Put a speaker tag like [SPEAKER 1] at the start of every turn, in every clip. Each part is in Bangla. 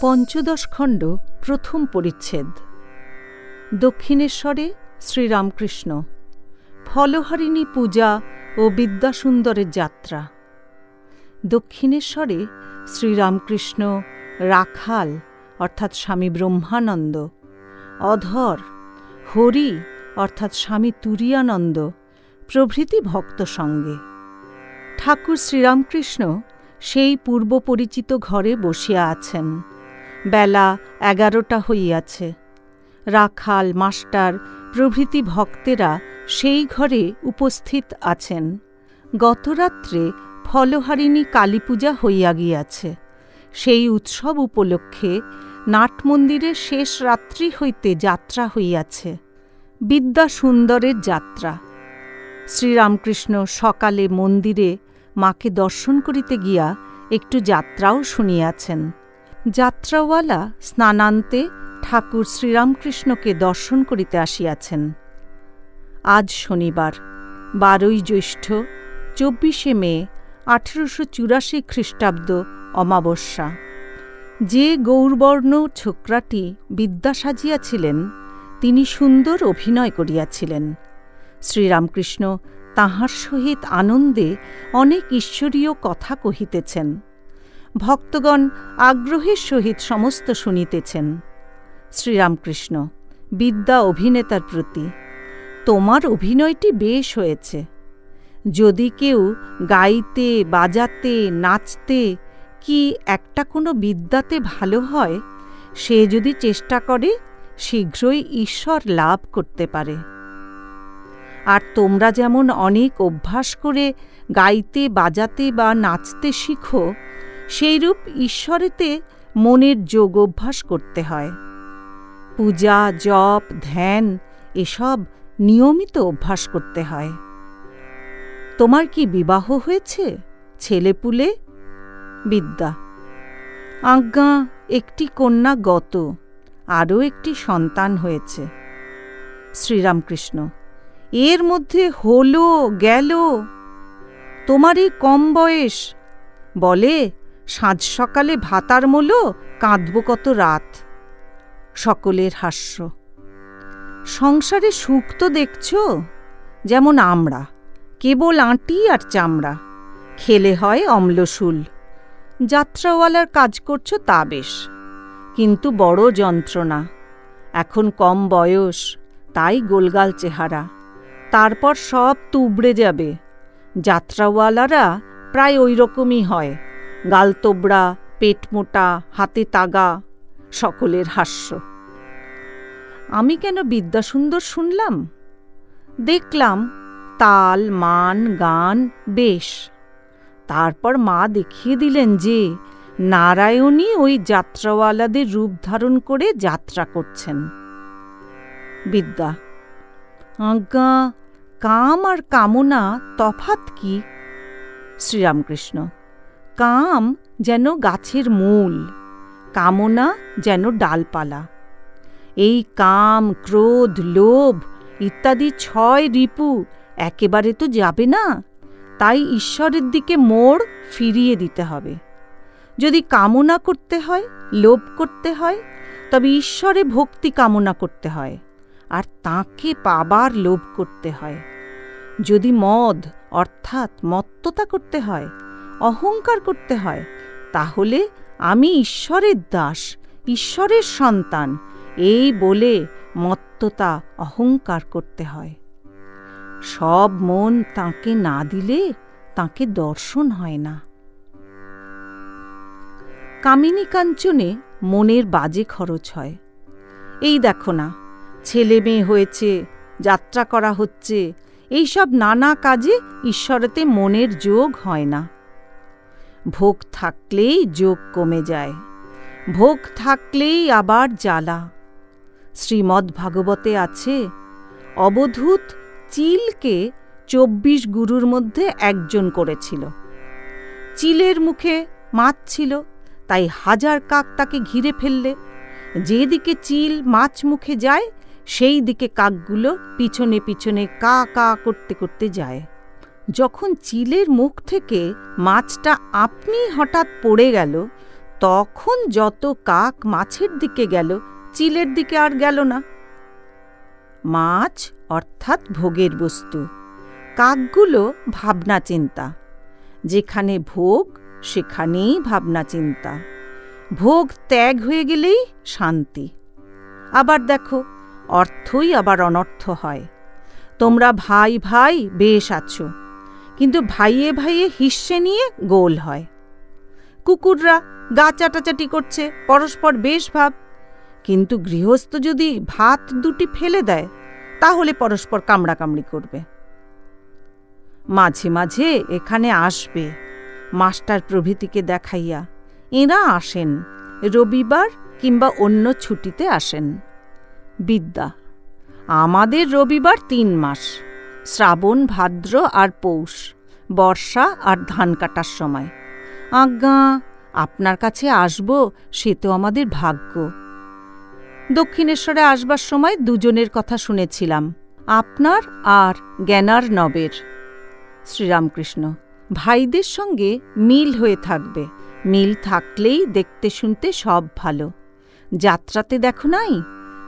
[SPEAKER 1] পঞ্চদশ খণ্ড প্রথম পরিচ্ছেদ। দক্ষিণেশ্বরে শ্রীরামকৃষ্ণ। ফলহারিণী পূজা ও বিদ্যাসুন্দরের যাত্রা। দক্ষিণেশ্বরে শ্রীরামকৃষ্ণ রাখাল, অর্থাৎ স্বামী ব্রহ্মানন্দ। অধর, হরি, অর্থাৎ স্বামী তুরিয়ানন্দ, প্রভৃতি ভক্ত সঙ্গে। ঠাকুর শ্রীরামকৃষ্ণ সেই পূর্ব পরিচিত ঘরে বসিয়া আছেন। বেলা এগারোটা হইয়াছে। রাখাল, মাস্টার, প্রভৃতি ভক্তেরা সেই ঘরে উপস্থিত আছেন। গতরাত্রে ফলহারিণী কালীপূজা হইয়া গিয়াছে। সেই উৎসব উপলক্ষে নাটমন্দিরের শেষ রাত্রি হইতে যাত্রা হইয়াছে। বিদ্যা সুন্দরের যাত্রা। শ্রীরামকৃষ্ণ সকালে মন্দিরে মাকে দর্শন করিতে গিয়া একটু যাত্রাও শুনিয়াছেন। যাত্রাওয়ালা স্নানান্তে ঠাকুর শ্রীরামকৃষ্ণকে দর্শন করিতে আসিয়াছেন। আজ শনিবার, বারোই জ্যৈষ্ঠ, চব্বিশে মে, আঠেরোশো চুরাশি খ্রিস্টাব্দ অমাবস্যা। যে গৌরবর্ণ ছোকরাটি বিদ্যা সাজিয়াছিলেন, তিনি সুন্দর অভিনয় করিয়াছিলেন। শ্রীরামকৃষ্ণ তাহার সহিত আনন্দে অনেক ঈশ্বরীয় কথা কহিতেছেন। ভক্তগণ আগ্রহের সহিত সমস্ত শুনিতেছেন। শ্রীরামকৃষ্ণ, বিদ্যা অভিনেতার প্রতি, তোমার অভিনয়টি বেশ হয়েছে। যদি কেউ গাইতে, বাজাতে, নাচতে কি একটা কোনো বিদ্যাতে ভালো হয়, সে যদি চেষ্টা করে, শীঘ্রই ঈশ্বর লাভ করতে পারে। আর তোমরা যেমন অনেক অভ্যাস করে গাইতে, বাজাতে বা নাচতে শিখো সেইরূপ ঈশ্বরেতে মনের যোগ অভ্যাস করতে হয়। পূজা, জপ, ধ্যান এসব নিয়মিত অভ্যাস করতে হয়। তোমার কি বিবাহ হয়েছে? ছেলেপুলে? বিদ্যা। আজ্ঞা, একটি কন্যা গত, আরও একটি সন্তান হয়েছে। শ্রীরামকৃষ্ণ, এর মধ্যে হলো, গেল। তোমারই কম বয়স, বলে সাঁঝ সকালে ভাতার মোলো, কাঁদব কত রাত। সকলের হাস্য। সংসারে সুখ তো দেখছ? যেমন আমরা, কেবল আঁটি আর চামড়া। খেলে হয় অম্লশুল। যাত্রাওয়ালার কাজ করছ তা বেশ, কিন্তু বড় যন্ত্রণা। এখন কম বয়স, তাই গোলগাল চেহারা। তারপর সব তুবড়ে যাবে। যাত্রাওয়ালারা প্রায় ওই রকমই হয়। গালতোবড়া পেট মোটা হাতে তাগা, সকলের হাস্য। আমি কেন বিদ্যাসুন্দর শুনলাম? দেখলাম তাল, মান, গান, বেশ। তারপর মা দেখিয়ে দিলেন যে নারায়ণী ওই যাত্রাওয়ালাদের রূপ ধারণ করে যাত্রা করছেন। বিদ্যা, আজ্ঞা, কাম আর কামনা তফাত কি? শ্রীরামকৃষ্ণ কাম যেন গাছের মূল, কামনা যেন ডালপালা। এই কাম, ক্রোধ, লোভ ইত্যাদি ছয় রিপু একেবারে তো যাবে না, তাই ঈশ্বরের দিকে মোড় ফিরিয়ে দিতে হবে। যদি কামনা করতে হয়, লোভ করতে হয়, তবে ঈশ্বরে ভক্তি কামনা করতে হয়, আর তাকে পাবার লোভ করতে হয়। যদি মদ, অর্থাৎ মত্ততা করতে হয় অহংকার করতে হয়, তাহলে আমি ঈশ্বরের দাস, ঈশ্বরের সন্তান। এই বলে মত্ততা অহংকার করতে হয়। সব মন তাকে না দিলে তাকে দর্শন হয় না। কামিনী কাঞ্চনে মনের বাজে খরচ হয়। এই দেখো না, ছেলে মেয়ে হয়েছে, যাত্রা করা হচ্ছে, এইসব নানা কাজে ঈশ্বরেতে মনের যোগ হয় না। ভোগ থাকলেই যোগ কমে যায়, ভোগ থাকলেই আবার জ্বালা। শ্রীমদ্ ভাগবতে আছে, অবধূত চিলকে চব্বিশ গুরুর মধ্যে একজন করেছিল। চিলের মুখে মাছ ছিল, তাই হাজার কাক তাকে ঘিরে ফেললে। যেদিকে চিল মাছ মুখে যায় সেই দিকে কাকগুলো পিছনে পিছনে কা কা করতে করতে যায়। যখন চিলের মুখ থেকে মাছটা আপনি হঠাৎ পড়ে গেল, তখন যত কাক মাছের দিকে গেল, চিলের দিকে আর গেল না। মাছ অর্থাৎ ভোগের বস্তু। কাকগুলো ভাবনা চিন্তা। যেখানে ভোগ, সেখানেই ভাবনা চিন্তা। ভোগ ত্যাগ হয়ে গেলেই শান্তি। আবার দেখো, অর্থই আবার অনর্থ হয়। তোমরা ভাই ভাই বেশ আছো। কিন্তু ভাইয়ে ভাইয়ে হিস্সে নিয়ে গোল হয়। কুকুররা গা চাটাচাটি করছে, পরস্পর বেশ ভাব কিন্তু গৃহস্থ যদি ভাত দুটি ফেলে দেয়, তাহলে পরস্পর কামড়াকামড়ি করবে। মাঝে মাঝে এখানে আসবে, মাস্টার প্রভৃতিকে দেখাইয়া। এরা আসেন, রবিবার কিংবা অন্য ছুটিতে আসেন। বিদ্যা, আমাদের রবিবার তিন মাস। শ্রাবণ, ভাদ্র আর পৌষ, বর্ষা আর ধান কাটার সময়। আজ্ঞা, আপনার কাছে আসব, সে তো আমাদের ভাগ্য। দক্ষিণেশ্বরে আসবার সময় দুজনের কথা শুনেছিলাম, আপনার আর জ্ঞানার নবের। শ্রীরামকৃষ্ণ, ভাইদের সঙ্গে মিল হয়ে থাকবে, মিল থাকলেই দেখতে শুনতে সব ভালো। যাত্রাতে দেখো নাই,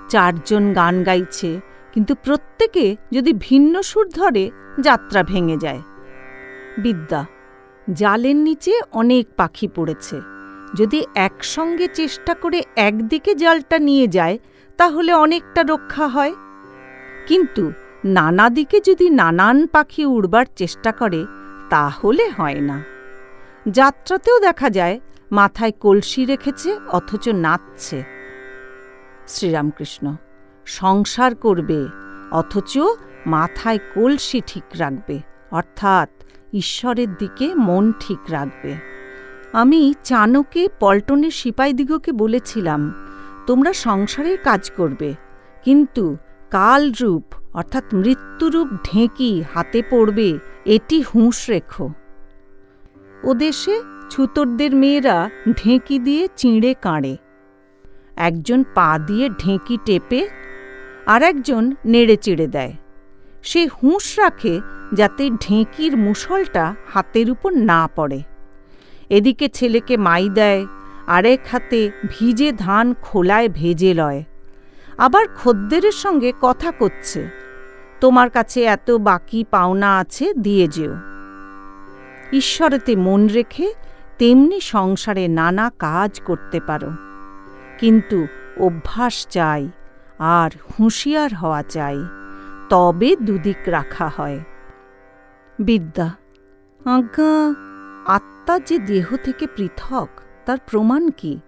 [SPEAKER 1] চারজন গান গাইছে কিন্তু প্রত্যেকে যদি ভিন্ন সুর ধরে, যাত্রা ভেঙে যায়। বিদ্যা, জালের নিচে অনেক পাখি পড়েছে। যদি একসঙ্গে চেষ্টা করে একদিকে জালটা নিয়ে যায়, তাহলে অনেকটা রক্ষা হয়। কিন্তু নানা দিকে যদি নানান পাখি উড়বার চেষ্টা করে, তাহলে হয় না। যাত্রাতেও দেখা যায়, মাথায় কলসি রেখেছে, অথচ নাচছে। শ্রীরামকৃষ্ণ সংসার করবে, অথচ মাথায় কলসি ঠিক রাখবে, অর্থাৎ ঈশ্বরের দিকে মন ঠিক রাখবে। আমি চানকে পল্টনের সিপাইদিগকে বলেছিলাম, তোমরা সংসারের কাজ করবে, কিন্তু কালরূপ, অর্থাৎ মৃত্যুরূপ ঢেঁকি হাতে পড়বে, এটি হুঁশ রেখো। ও দেশে ছুতরদের মেয়েরা ঢেঁকি দিয়ে চিঁড়ে কাঁড়ে। একজন পা দিয়ে ঢেঁকি টেপে আর একজন নেড়ে চিড়ে দেয়। সে হুঁশ রাখে যাতে ঢেঁকির মুসলটা হাতের উপর না পড়ে। এদিকে ছেলেকে মাই দেয়, আরেক হাতে ভিজে ধান খোলায় ভেজে লয়। আবার খদ্দেরের সঙ্গে কথা করছে, তোমার কাছে এত বাকি পাওনা আছে, দিয়ে যেও। ঈশ্বরেতে মন রেখে তেমনি সংসারে নানা কাজ করতে পারো। কিন্তু অভ্যাস চাই আর হুঁশিয়ার হওয়া চাই, তবে দুদিক রাখা হয়। বিদ্যা, আজ্ঞা, আত্মা যে দেহ থেকে পৃথক, তার প্রমাণ কি?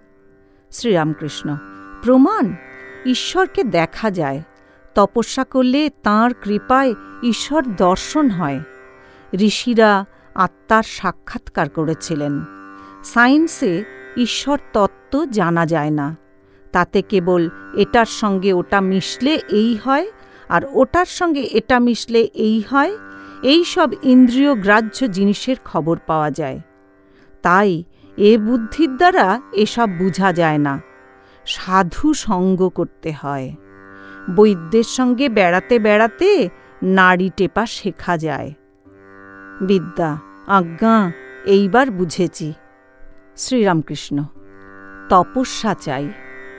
[SPEAKER 1] শ্রীরামকৃষ্ণ, প্রমাণ? ঈশ্বরকে দেখা যায়, তপস্যা করলে তাঁর কৃপায় ঈশ্বর দর্শন হয়। ঋষিরা আত্মার সাক্ষাৎকার করেছিলেন। সায়েন্সে ঈশ্বর তত্ত্ব জানা যায় না। তাতে কেবল এটার সঙ্গে ওটা মিশলে এই হয় আর ওটার সঙ্গে এটা মিশলে এই হয়, এই সব ইন্দ্রিয় গ্রাহ্য জিনিসের খবর পাওয়া যায়। তাই এ বুদ্ধির দ্বারা এসব বোঝা যায় না। সাধু সঙ্গ করতে হয়। বৈদ্যের সঙ্গে বেড়াতে বেড়াতে নাড়ি টেপা শেখা যায়। বিদ্যা, আজ্ঞা, এইবার বুঝেছি। শ্রীরামকৃষ্ণ, তপস্যা চাই।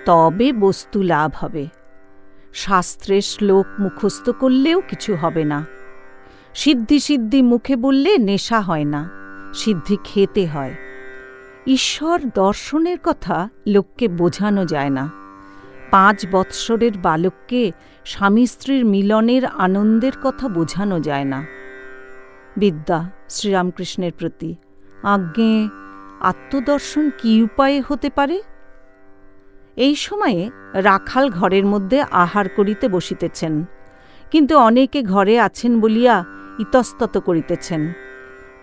[SPEAKER 1] তবে বস্তু লাভ হবে। শাস্ত্রের শ্লোক মুখস্থ করলেও কিছু হবে না। সিদ্ধি সিদ্ধি মুখে বললে নেশা হয় না, সিদ্ধি খেতে হয়। ঈশ্বর দর্শনের কথা লোককে বোঝানো যায় না। পাঁচ বৎসরের বালককে স্বামী স্ত্রীর মিলনের আনন্দের কথা বোঝানো যায় না। বিদ্যা শ্রীরামকৃষ্ণের প্রতি। আজ্ঞে, আত্মদর্শন কি উপায়ে হতে পারে? এই সময়ে রাখাল ঘরের মধ্যে আহার করিতে বসিতেছেন, কিন্তু অনেকে ঘরে আছেন বলিয়া ইতস্তত করিতেছেন।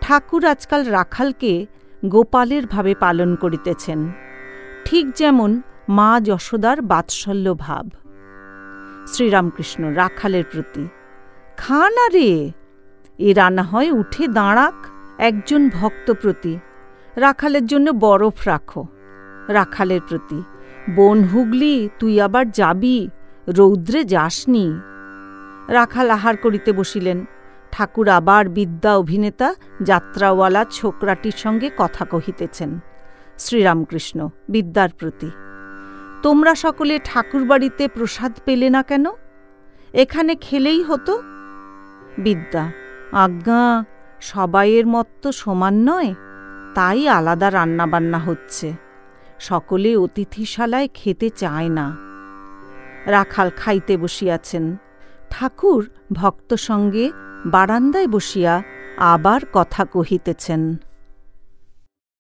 [SPEAKER 1] ঠাকুর আজকাল রাখালকে গোপালের ভাবে পালন করিতেছেন। ঠিক যেমন মা যশোদার বাৎসল্য ভাব। শ্রীরামকৃষ্ণ রাখালের প্রতি খা না রে এ রান্না হয় উঠে দাঁড়াক একজন ভক্ত প্রতি। রাখালের জন্য বরফ রাখো। রাখালের প্রতি বন হুগলি, তুই আবার যাবি? রৌদ্রে যাসনি। রাখাল আহার করিতে বসিলেন। ঠাকুর আবার বিদ্যা অভিনেতা, যাত্রাওয়ালা ছোকরাটির সঙ্গে কথা কহিতেছেন। শ্রীরামকৃষ্ণ, বিদ্যার প্রতি। তোমরা সকলে ঠাকুরবাড়িতে প্রসাদ পেলে না কেন? এখানে খেলেই হতো? বিদ্যা, আজ্ঞা, সবাইয়ের মত তো সমান নয়, তাই আলাদা রান্নাবান্না হচ্ছে। সকলে অতিথিশালায় খেতে চায় না। রাখাল খাইতে বসিয়াছেন। ঠাকুর ভক্ত সঙ্গে বারান্দায় বসিয়া আবার কথা কহিতেছেন।